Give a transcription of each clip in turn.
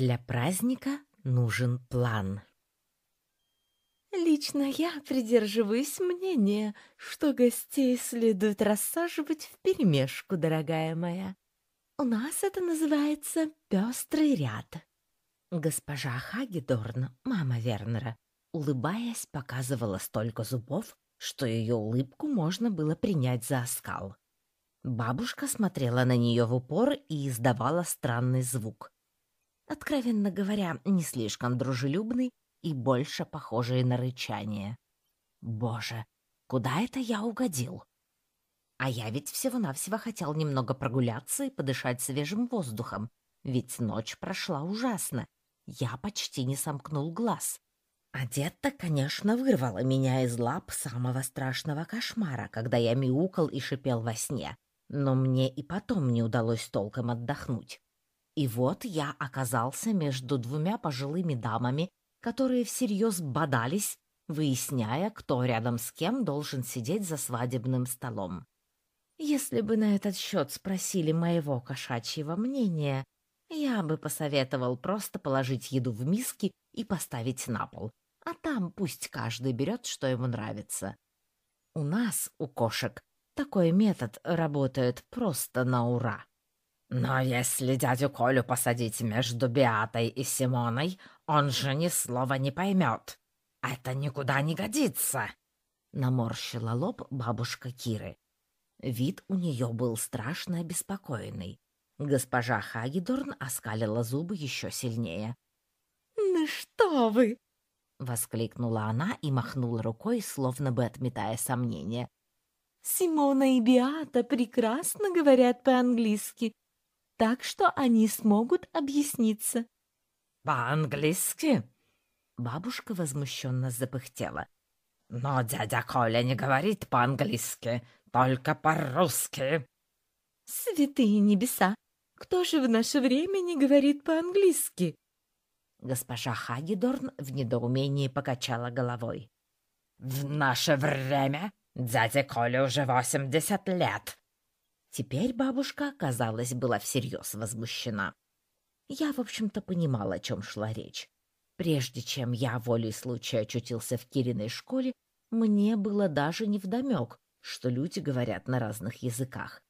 Для праздника нужен план. Лично я придерживаюсь мнения, что гостей следует рассаживать вперемешку, дорогая моя. У нас это называется пестрый ряд. Госпожа Хагедорн, мама Вернера, улыбаясь, показывала столько зубов, что ее улыбку можно было принять за оскал. Бабушка смотрела на нее в упор и издавала странный звук. Откровенно говоря, не слишком дружелюбный и больше похожий на рычание. Боже, куда это я угодил? А я ведь всего-навсего хотел немного прогуляться и подышать свежим воздухом, ведь ночь прошла ужасно. Я почти не сомкнул глаз. Одетта, конечно, вырвала меня из лап самого страшного кошмара, когда я мяукал и шипел во сне, но мне и потом не удалось толком отдохнуть. И вот я оказался между двумя пожилыми дамами, которые всерьез бодались, выясняя, кто рядом с кем должен сидеть за свадебным столом. Если бы на этот счет спросили моего кошачьего мнения, я бы посоветовал просто положить еду в миски и поставить на пол, а там пусть каждый берет, что ему нравится. У нас, у кошек, такой метод работает просто на ура. Но если дядю Колю посадить между Беатой и Симоной, он же ни слова не поймет. Это никуда не годится. Наморщила лоб бабушка Киры. Вид у нее был страшно обеспокоенный. Госпожа Хагедорн оскалила зубы еще сильнее. «Ну что вы!» — воскликнула она и махнула рукой, словно бы отметая сомнения. «Симона и Биата прекрасно говорят по-английски, так что они смогут объясниться». «По-английски?» Бабушка возмущенно запыхтела. «Но дядя Коля не говорит по-английски, только по-русски». «Святые небеса! Кто же в наше время не говорит по-английски?» Госпожа Хагедорн в недоумении покачала головой. «В наше время дяде Коле уже восемьдесят лет». Теперь бабушка, казалось, была всерьез возмущена. Я, в общем-то, понимала, о чем шла речь. Прежде чем я волей случая очутился в Кириной школе, мне было даже невдомек, что люди говорят на разных языках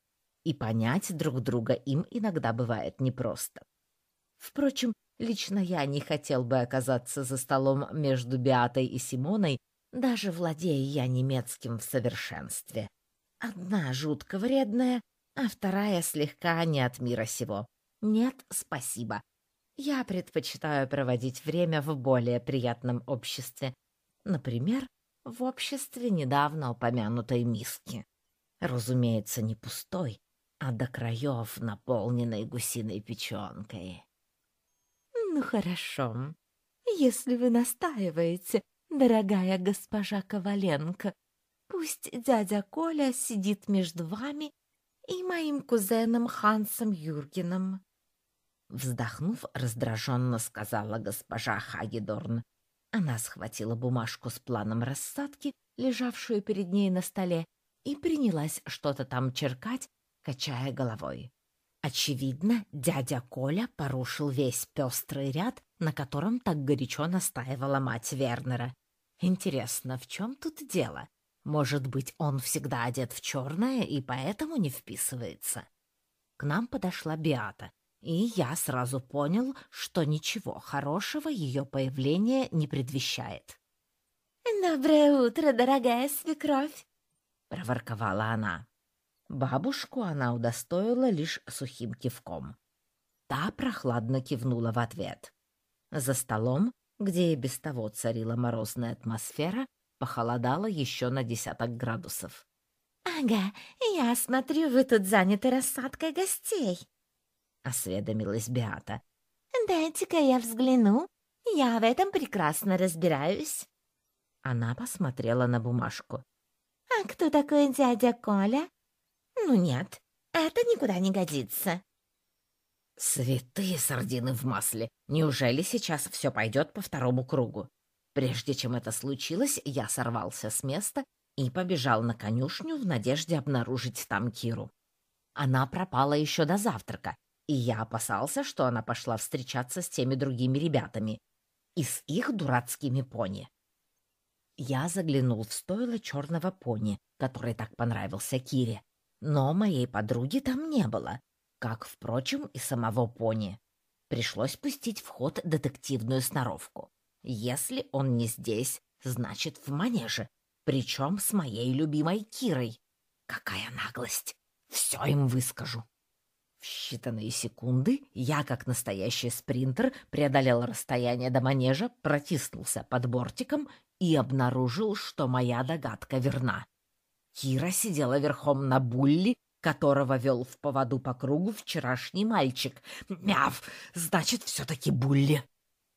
и понять друг друга им иногда бывает непросто. Впрочем, лично я не хотел бы оказаться за столом между Беатой и Симоной, даже владея я немецким в совершенстве. Одна жутко вредная, а вторая слегка не от мира сего. Нет, спасибо. Я предпочитаю проводить время в более приятном обществе. Например, в обществе недавно упомянутой миски. Разумеется, не пустой, а до краев наполненной гусиной печенкой. «Ну хорошо, если вы настаиваете, дорогая госпожа Коваленко, пусть дядя Коля сидит между вами и моим кузеном Хансом Юргеном». Вздохнув, раздраженно сказала госпожа Хагедорн. Она схватила бумажку с планом рассадки, лежавшую перед ней на столе, и принялась что-то там черкать, качая головой. Очевидно, дядя Коля порушил весь пестрый ряд, на котором так горячо настаивала мать Вернера. Интересно, в чем тут дело? Может быть, он всегда одет в черное и поэтому не вписывается? К нам подошла Биата, и я сразу понял, что ничего хорошего ее появление не предвещает. «Доброе утро, дорогая свекровь!» — проворковала она. Бабушку она удостоила лишь сухим кивком. Та прохладно кивнула в ответ. За столом, где и без того царила морозная атмосфера, похолодало еще на десяток градусов. «Ага, я смотрю, вы тут заняты рассадкой гостей», — осведомилась Беата. «Дайте-ка я взгляну. Я в этом прекрасно разбираюсь». Она посмотрела на бумажку. «А кто такой дядя Коля?» «Ну нет, это никуда не годится». Святые сардины в масле! Неужели сейчас все пойдет по второму кругу? Прежде чем это случилось, я сорвался с места и побежал на конюшню в надежде обнаружить там Киру. Она пропала еще до завтрака, И я опасался, что она пошла встречаться с теми другими ребятами и с их дурацкими пони. Я заглянул в стойло черного пони, который так понравился Кире, но моей подруги там не было, как, впрочем, и самого пони. Пришлось пустить в ход детективную сноровку. Если он не здесь, значит, в манеже, причем с моей любимой Кирой. Какая наглость! Все им выскажу. В считанные секунды я, как настоящий спринтер, преодолел расстояние до манежа, протиснулся под бортиком и обнаружил, что моя догадка верна. Кира сидела верхом на булли, которого вел в поводу по кругу вчерашний мальчик. Мяв! Значит, все-таки булли.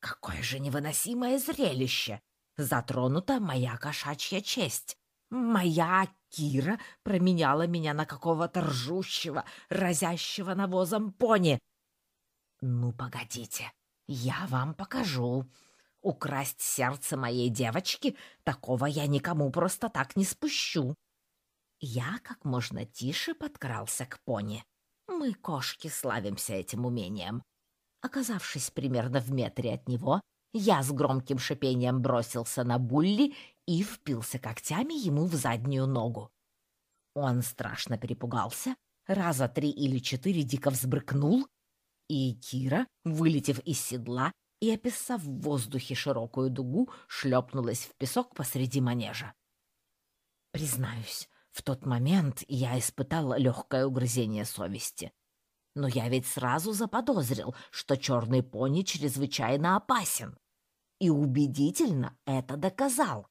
Какое же невыносимое зрелище! Затронута моя кошачья честь. Моя Кира променяла меня на какого-то ржущего, разящего навозом пони. Ну, погодите, я вам покажу. Украсть сердце моей девочки такого я никому просто так не спущу. Я как можно тише подкрался к пони. Мы, кошки, славимся этим умением. Оказавшись примерно в метре от него, я с громким шипением бросился на Булли и впился когтями ему в заднюю ногу. Он страшно перепугался, раза три или четыре дико взбрыкнул, и Кира, вылетев из седла и описав в воздухе широкую дугу, шлепнулась в песок посреди манежа. Признаюсь, в тот момент я испытал легкое угрызение совести. Но я ведь сразу заподозрил, что черный пони чрезвычайно опасен. И убедительно это доказал.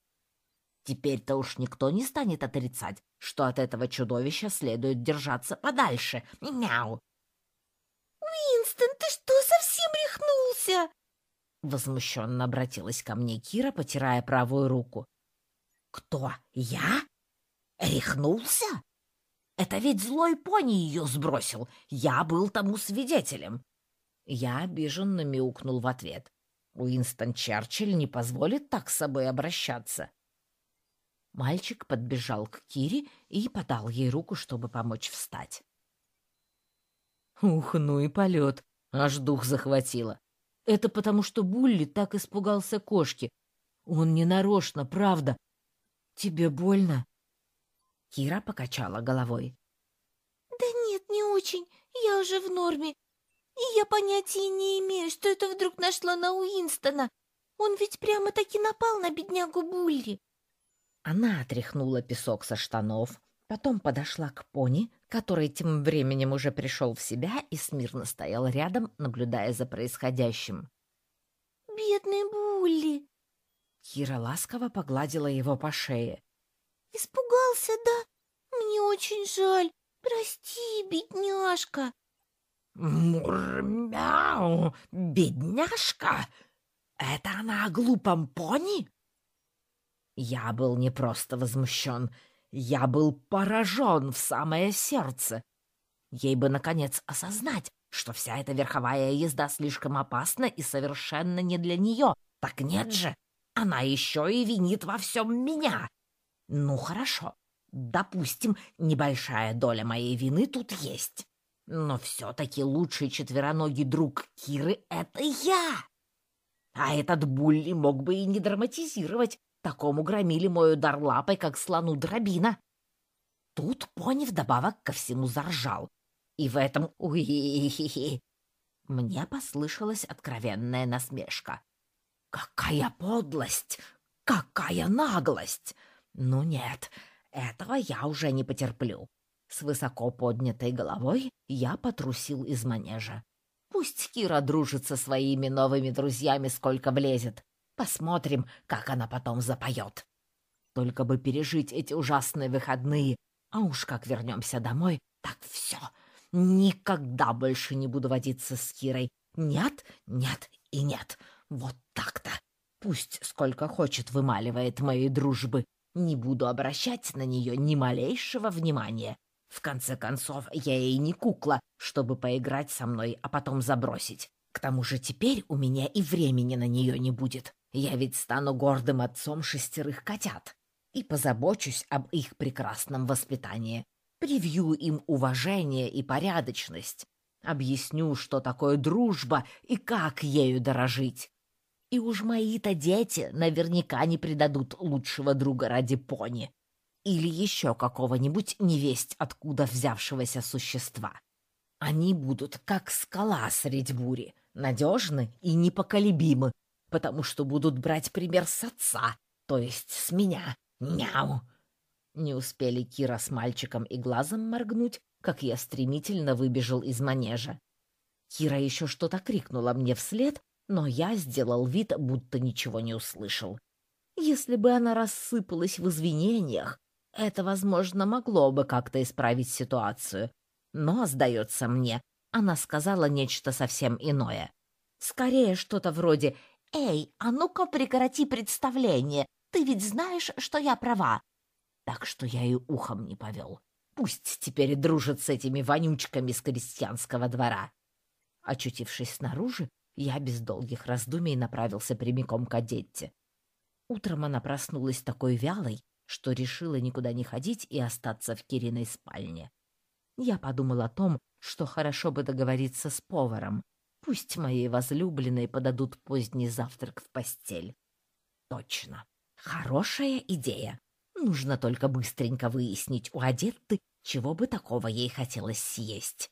Теперь-то уж никто не станет отрицать, что от этого чудовища следует держаться подальше. Мяу! «Уинстон, ты что, совсем рехнулся?» Возмущенно обратилась ко мне Кира, потирая правую руку. «Кто? Я? Рехнулся? Это ведь злой пони ее сбросил. Я был тому свидетелем». Я обиженно мяукнул в ответ. Уинстон Черчилль не позволит так с собой обращаться. Мальчик подбежал к Кире и подал ей руку, чтобы помочь встать. Ух, ну и полет. Аж дух захватило. Это потому, что Булли так испугался кошки. Он не нарочно, правда. Тебе больно? Кира покачала головой. Да нет, не очень. Я уже в норме. И я понятия не имею, что это вдруг нашла на Уинстона. Он ведь прямо-таки напал на беднягу Булли. Она отряхнула песок со штанов, потом подошла к пони, который тем временем уже пришел в себя и смирно стоял рядом, наблюдая за происходящим. «Бедный Булли!» Кира ласково погладила его по шее. «Испугался, да? Мне очень жаль. Прости, бедняжка!» «Мур-мяу! Бедняжка! Это она о глупом пони?» Я был не просто возмущен, я был поражен в самое сердце. Ей бы, наконец, осознать, что вся эта верховая езда слишком опасна и совершенно не для нее. Так нет же, она еще и винит во всем меня. Ну, хорошо, допустим, небольшая доля моей вины тут есть. Но все-таки лучший четвероногий друг Киры — это я. А этот Булли мог бы и не драматизировать, Такому громили мой удар лапой, как слону дробина. Тут пони вдобавок ко всему заржал. И в этом уи мне послышалась откровенная насмешка. Какая подлость! Какая наглость! Ну нет, этого я уже не потерплю. С высоко поднятой головой я потрусил из манежа. Пусть Кира дружит со своими новыми друзьями, сколько влезет. Посмотрим, как она потом запоет. Только бы пережить эти ужасные выходные, а уж как вернемся домой, так все. Никогда больше не буду водиться с Кирой. Нет, нет и нет. Вот так-то. Пусть сколько хочет вымаливает моей дружбы. Не буду обращать на нее ни малейшего внимания. В конце концов, я ей не кукла, чтобы поиграть со мной, а потом забросить. К тому же теперь у меня и времени на нее не будет. Я ведь стану гордым отцом шестерых котят и позабочусь об их прекрасном воспитании. Привью им уважение и порядочность. Объясню, что такое дружба и как ею дорожить. И уж мои-то дети наверняка не предадут лучшего друга ради пони или еще какого-нибудь невесть откуда взявшегося существа. Они будут как скала средь бури, надежны и непоколебимы, потому что будут брать пример с отца, то есть с меня. Няу!» Не успели Кира с мальчиком и глазом моргнуть, как я стремительно выбежал из манежа. Кира еще что-то крикнула мне вслед, но я сделал вид, будто ничего не услышал. Если бы она рассыпалась в извинениях, это, возможно, могло бы как-то исправить ситуацию. Но, сдается мне, она сказала нечто совсем иное. Скорее, что-то вроде «Эй, а ну-ка прекрати представление, ты ведь знаешь, что я права». Так что я и ухом не повел. Пусть теперь дружит с этими вонючками с крестьянского двора. Очутившись снаружи, я без долгих раздумий направился прямиком к Адетте. Утром она проснулась такой вялой, что решила никуда не ходить и остаться в Кириной спальне. Я подумал о том, что хорошо бы договориться с поваром. Пусть моей возлюбленной подадут поздний завтрак в постель. Точно. Хорошая идея. Нужно только быстренько выяснить у Адетты, чего бы такого ей хотелось съесть.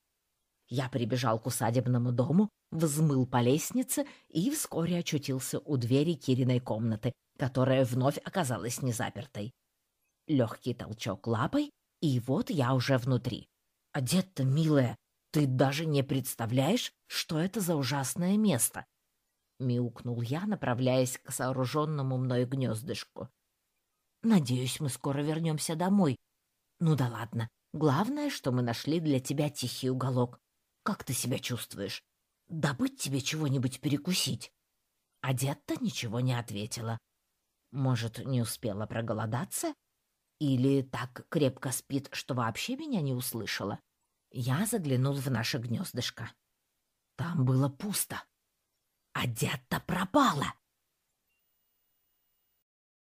Я прибежал к усадебному дому, взмыл по лестнице и вскоре очутился у двери Кириной комнаты, которая вновь оказалась незапертой. Легкий толчок лапой, и вот я уже внутри. «Одет-то, милая, ты даже не представляешь, что это за ужасное место!» Мяукнул я, направляясь к сооруженному мной гнездышку. «Надеюсь, мы скоро вернемся домой. Ну да ладно, главное, что мы нашли для тебя тихий уголок. Как ты себя чувствуешь? Добыть тебе чего-нибудь перекусить?» Одетта ничего не ответила. Может, не успела проголодаться? Или так крепко спит, что вообще меня не услышала? Я заглянул в наше гнездышко. Там было пусто. Одетта пропала.